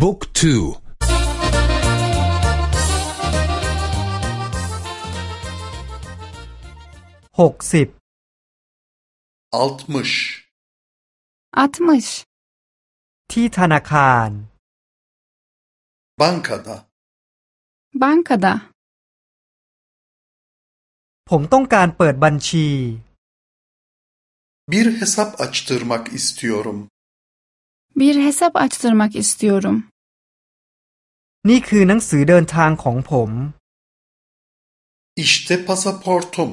บุ๊กทูหกสิบ altmış 60ที่ธนาคาร bankada bankada ผมต้องการเปิดบัญชี bir hesap açtırmak istiyorum. Bir hesap açtırmak istiyorum นี่คือหนังสือเดินทางของผม İşte pasaportum.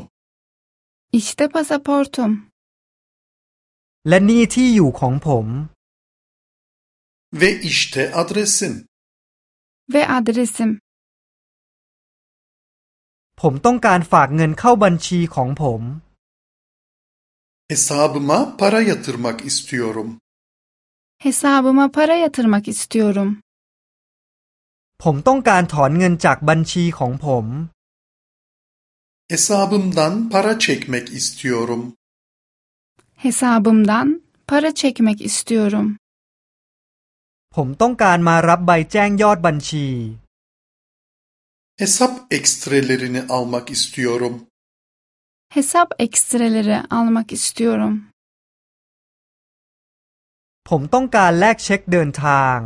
işte pasaportum และนี่ที่อยู่ของผม Ve işte adresim. ve adresim ผมต้องการฝากเงินเข้าบัญชีของผม Hesabıma para yatırmak istiyorum. hesabıma para yatırmak istiyorum ผมต้องการถอนเงินจากบัญชีของผม Hesabımdan para çekmek istiyorum. hesabımdan para çekmek istiyorum ผมต้องการมารับใบแจ้งยอดบัญชี Hesap ekstrelerini almak istiyorum. hesap ekstreleri almak istiyorum ผมต้องการแลกเช็คเดินทาง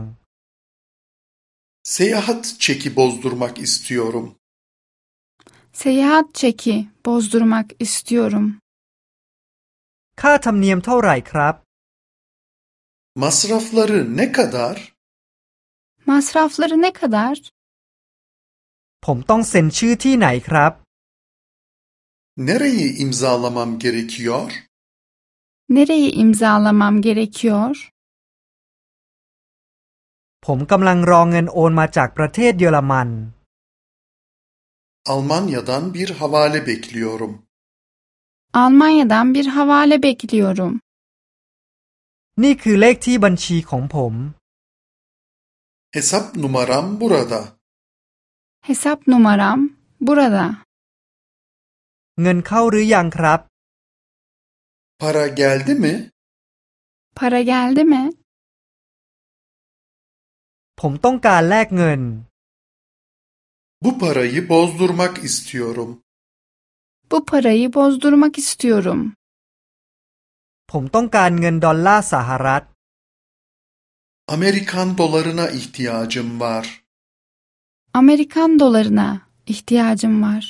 Seyahat çeki bozdurmak istiyorum. seyahat çeki bozdurmak istiyorum ค่าธรรมเนียมเท่าไหร่ครับ Masrafları ne kadar? masrafları ne kadar ผมต้องเซ็นชื่อที่ไหนครับ Nereyi imzalamam gerekiyor? nereyi imzalamam gerekiyor ผมกำลังรอเงินโอนมาจากประเทศเยอรมัน Almanya'dan bir havale bekliyorum. Almanya'dan bir havale bekliyorum นี่คือเลขที่บัญชีของผม Hesap numaram burada. hesap numaram burada เงินเข้าหรือยังครับ Para geldi mi? para geldi mi ผมต้องการแลกเงิน Bu parayı bozdurmak istiyorum. bu parayı bozdurmak istiyorum ผมต้องการเงินดอลลาร์สหรัฐ Amerikan dolarına ihtiyacım var. Amerikan dolarına ihtiyacım var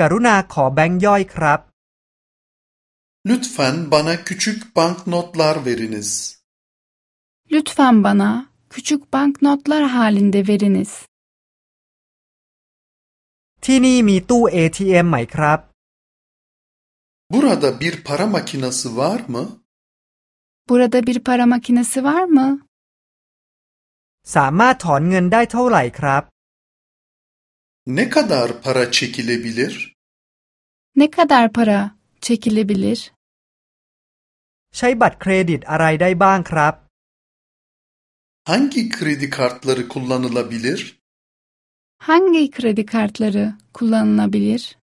กรุณาขอแบงค์ย่อยครับ Lütfen bana küçük banknotlar veriniz. lütfen bana küçük banknotlar halinde veriniz ที่นี่มีตู้ ATM ไหมครับ Burada bir para makinesi var mı? burada bir para makinesi var mı สามารถถอนเงินได้เท่าไหร่ครับ Ne kadar para çekilebilir? ne kadar para çekilebilir ใช้บัตรเครดิตอะไรได้บ้างครับ Hangi kredi kartları kullanılabilir? hangi kredi kartları kullanılabilir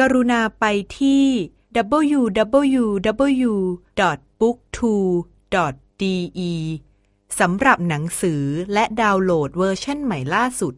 กรุณาไปที่ www.booktwo.de สำหรับหนังสือและดาวน์โหลดเวอร์ชันใหม่ล่าสุด